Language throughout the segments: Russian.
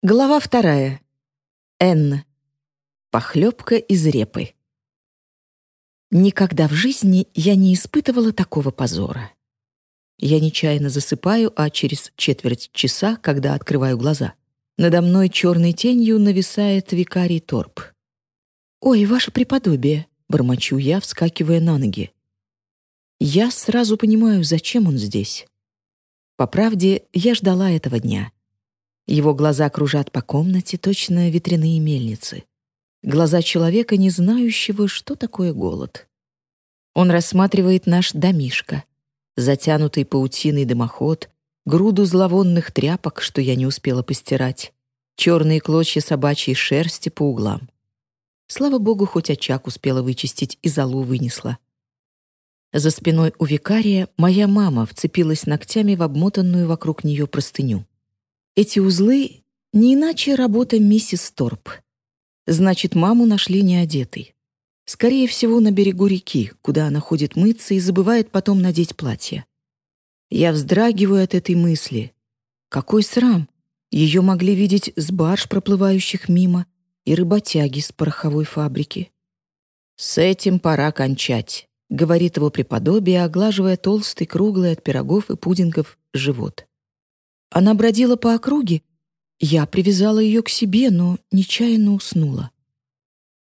Глава вторая. Н. Похлебка из репы. Никогда в жизни я не испытывала такого позора. Я нечаянно засыпаю, а через четверть часа, когда открываю глаза, надо мной черной тенью нависает викарий Торп. «Ой, ваше преподобие!» — бормочу я, вскакивая на ноги. Я сразу понимаю, зачем он здесь. По правде, я ждала этого дня — его глаза кружат по комнате, точно ветряные мельницы. Глаза человека, не знающего, что такое голод. Он рассматривает наш домишко, затянутый паутиной дымоход, груду зловонных тряпок, что я не успела постирать, черные клочья собачьей шерсти по углам. Слава богу, хоть очаг успела вычистить и залу вынесла. За спиной у викария моя мама вцепилась ногтями в обмотанную вокруг нее простыню. Эти узлы — не иначе работа миссис Торп. Значит, маму нашли неодетой. Скорее всего, на берегу реки, куда она ходит мыться и забывает потом надеть платье. Я вздрагиваю от этой мысли. Какой срам! Ее могли видеть с барж, проплывающих мимо, и работяги с пороховой фабрики. «С этим пора кончать», — говорит его преподобие, оглаживая толстый, круглый от пирогов и пудингов живот. Она бродила по округе. Я привязала ее к себе, но нечаянно уснула.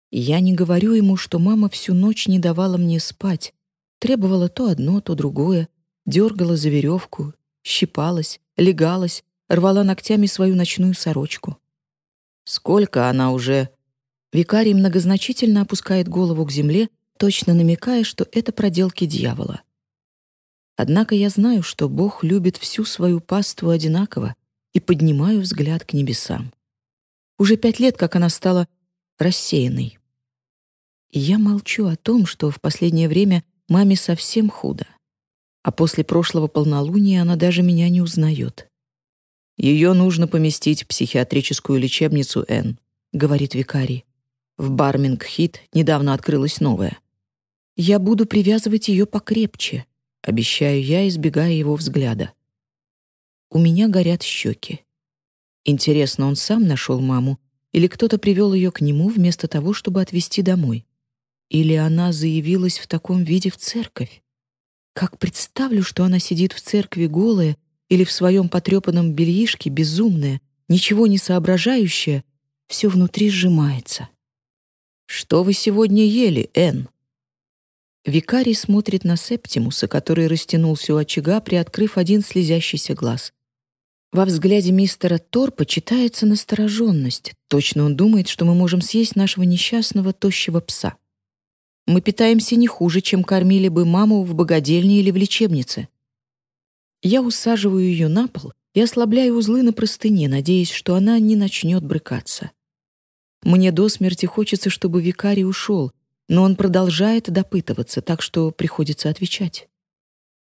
Я не говорю ему, что мама всю ночь не давала мне спать, требовала то одно, то другое, дергала за веревку, щипалась, легалась, рвала ногтями свою ночную сорочку. Сколько она уже... Викарий многозначительно опускает голову к земле, точно намекая, что это проделки дьявола. Однако я знаю, что Бог любит всю свою паству одинаково и поднимаю взгляд к небесам. Уже пять лет, как она стала рассеянной. И я молчу о том, что в последнее время маме совсем худо. А после прошлого полнолуния она даже меня не узнает. «Ее нужно поместить в психиатрическую лечебницу Н», — говорит викарий. В Барминг-Хит недавно открылась новая. «Я буду привязывать ее покрепче», Обещаю я, избегая его взгляда. У меня горят щеки. Интересно, он сам нашел маму, или кто-то привел ее к нему вместо того, чтобы отвезти домой? Или она заявилась в таком виде в церковь? Как представлю, что она сидит в церкви голая или в своем потрепанном бельишке, безумная, ничего не соображающая, все внутри сжимается. «Что вы сегодня ели, Энн?» Викарий смотрит на Септимуса, который растянулся у очага, приоткрыв один слезящийся глаз. Во взгляде мистера Торпа читается настороженность. Точно он думает, что мы можем съесть нашего несчастного тощего пса. Мы питаемся не хуже, чем кормили бы маму в богадельне или в лечебнице. Я усаживаю ее на пол и ослабляю узлы на простыне, надеясь, что она не начнет брыкаться. Мне до смерти хочется, чтобы викарий ушел, но он продолжает допытываться, так что приходится отвечать.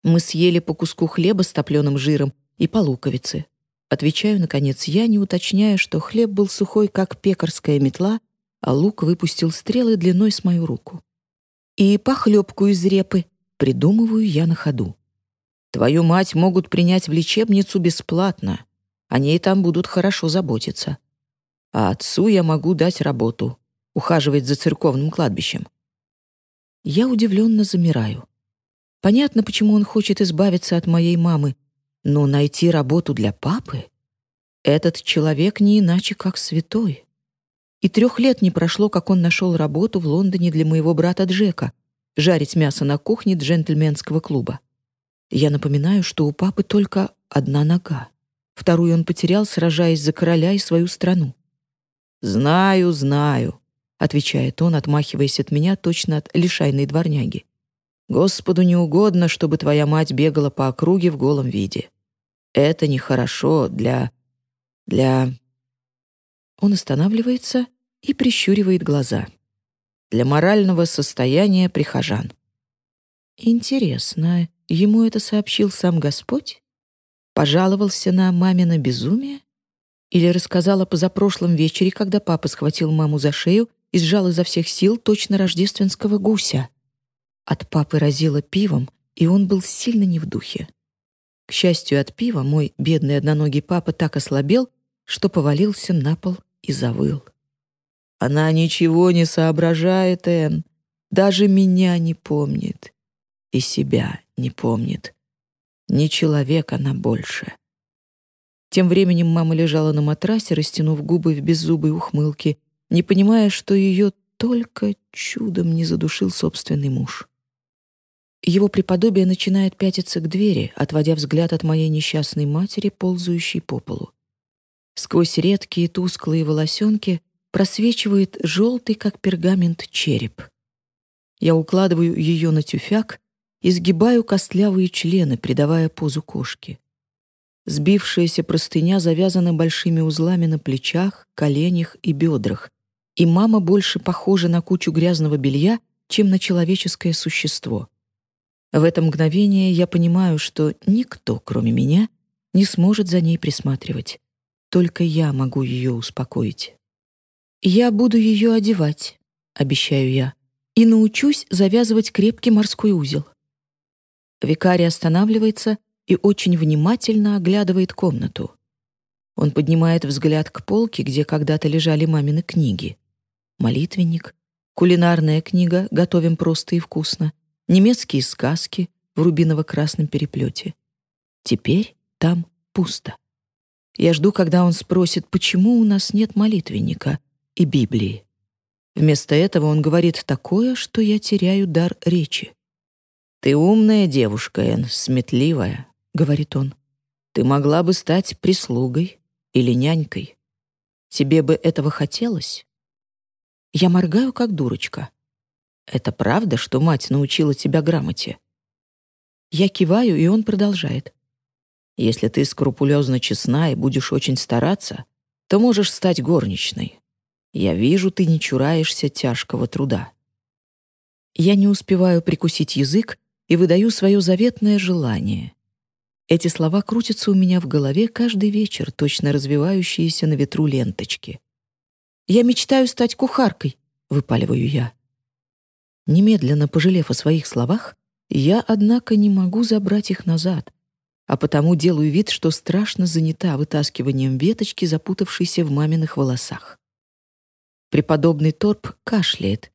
Мы съели по куску хлеба с топленым жиром и по луковице. Отвечаю, наконец, я, не уточняя, что хлеб был сухой, как пекарская метла, а лук выпустил стрелы длиной с мою руку. И похлебку из репы придумываю я на ходу. Твою мать могут принять в лечебницу бесплатно. О ней там будут хорошо заботиться. А отцу я могу дать работу ухаживать за церковным кладбищем. Я удивленно замираю. Понятно, почему он хочет избавиться от моей мамы, но найти работу для папы? Этот человек не иначе, как святой. И трех лет не прошло, как он нашел работу в Лондоне для моего брата Джека — жарить мясо на кухне джентльменского клуба. Я напоминаю, что у папы только одна нога. Вторую он потерял, сражаясь за короля и свою страну. «Знаю, знаю», отвечает он, отмахиваясь от меня точно от лишайной дворняги. Господу не угодно, чтобы твоя мать бегала по округе в голом виде. Это нехорошо для... для... Он останавливается и прищуривает глаза. Для морального состояния прихожан. Интересно, ему это сообщил сам Господь? Пожаловался на мамино безумие? Или рассказал о позапрошлом вечере, когда папа схватил маму за шею и сжал изо всех сил точно рождественского гуся. От папы разило пивом, и он был сильно не в духе. К счастью, от пива мой бедный одноногий папа так ослабел, что повалился на пол и завыл. Она ничего не соображает, Энн, даже меня не помнит и себя не помнит. Не человек она больше. Тем временем мама лежала на матрасе, растянув губы в беззубой ухмылке, не понимая, что ее только чудом не задушил собственный муж. Его преподобие начинает пятиться к двери, отводя взгляд от моей несчастной матери, ползающей по полу. Сквозь редкие тусклые волосенки просвечивает желтый, как пергамент, череп. Я укладываю ее на тюфяк и сгибаю костлявые члены, придавая позу кошки. Сбившаяся простыня завязана большими узлами на плечах, коленях и бедрах, и мама больше похожа на кучу грязного белья, чем на человеческое существо. В это мгновение я понимаю, что никто, кроме меня, не сможет за ней присматривать. Только я могу ее успокоить. «Я буду ее одевать», — обещаю я, «и научусь завязывать крепкий морской узел». Викарий останавливается и очень внимательно оглядывает комнату. Он поднимает взгляд к полке, где когда-то лежали мамины книги. Молитвенник, кулинарная книга «Готовим просто и вкусно», немецкие сказки в рубиново-красном переплете. Теперь там пусто. Я жду, когда он спросит, почему у нас нет молитвенника и Библии. Вместо этого он говорит такое, что я теряю дар речи. «Ты умная девушка, Энн, сметливая», — говорит он. «Ты могла бы стать прислугой или нянькой. Тебе бы этого хотелось?» Я моргаю, как дурочка. «Это правда, что мать научила тебя грамоте?» Я киваю, и он продолжает. «Если ты скрупулезно честна и будешь очень стараться, то можешь стать горничной. Я вижу, ты не чураешься тяжкого труда». Я не успеваю прикусить язык, и выдаю свое заветное желание. Эти слова крутятся у меня в голове каждый вечер, точно развивающиеся на ветру ленточки. «Я мечтаю стать кухаркой», — выпаливаю я. Немедленно пожалев о своих словах, я, однако, не могу забрать их назад, а потому делаю вид, что страшно занята вытаскиванием веточки, запутавшейся в маминых волосах. Преподобный Торп кашляет,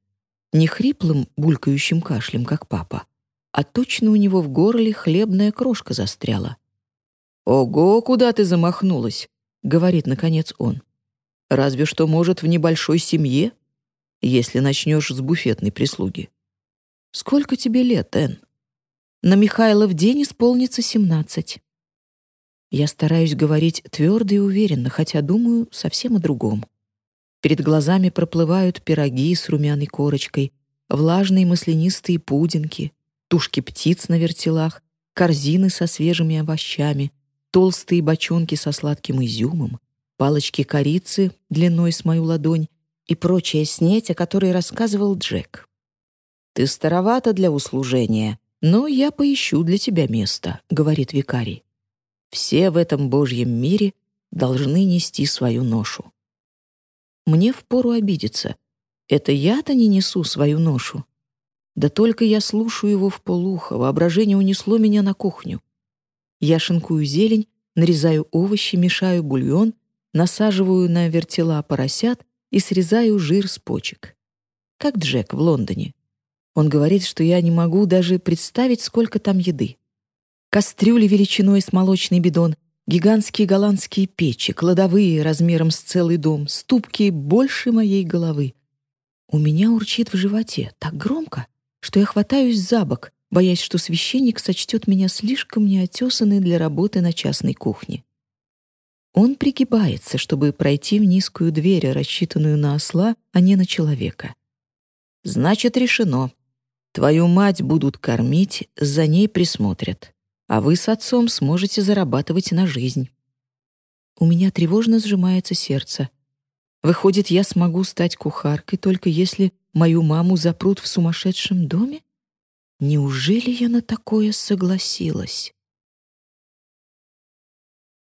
не хриплым, булькающим кашлем, как папа, а точно у него в горле хлебная крошка застряла. «Ого, куда ты замахнулась?» — говорит, наконец, он. «Разве что, может, в небольшой семье, если начнешь с буфетной прислуги». «Сколько тебе лет, Энн?» «На Михайлов день исполнится семнадцать». Я стараюсь говорить твердо и уверенно, хотя думаю совсем о другом. Перед глазами проплывают пироги с румяной корочкой, влажные маслянистые пудинки, тушки птиц на вертелах, корзины со свежими овощами, толстые бочонки со сладким изюмом, палочки корицы длиной с мою ладонь и прочая снеть, о которой рассказывал Джек. «Ты старовата для услужения, но я поищу для тебя место», — говорит викарий. «Все в этом Божьем мире должны нести свою ношу». Мне впору обидеться. Это я-то не несу свою ношу. Да только я слушаю его в полухо, воображение унесло меня на кухню. Я шинкую зелень, нарезаю овощи, мешаю бульон, насаживаю на вертела поросят и срезаю жир с почек. Как Джек в Лондоне. Он говорит, что я не могу даже представить, сколько там еды. Кастрюли величиной с молочный бидон, гигантские голландские печи, кладовые размером с целый дом, ступки больше моей головы. У меня урчит в животе так громко, что я хватаюсь за бок, боясь, что священник сочтет меня слишком неотесанной для работы на частной кухне. Он пригибается, чтобы пройти в низкую дверь, рассчитанную на осла, а не на человека. «Значит, решено. Твою мать будут кормить, за ней присмотрят, а вы с отцом сможете зарабатывать на жизнь». У меня тревожно сжимается сердце. Выходит, я смогу стать кухаркой только если Мою маму запрут в сумасшедшем доме? Неужели я на такое согласилась?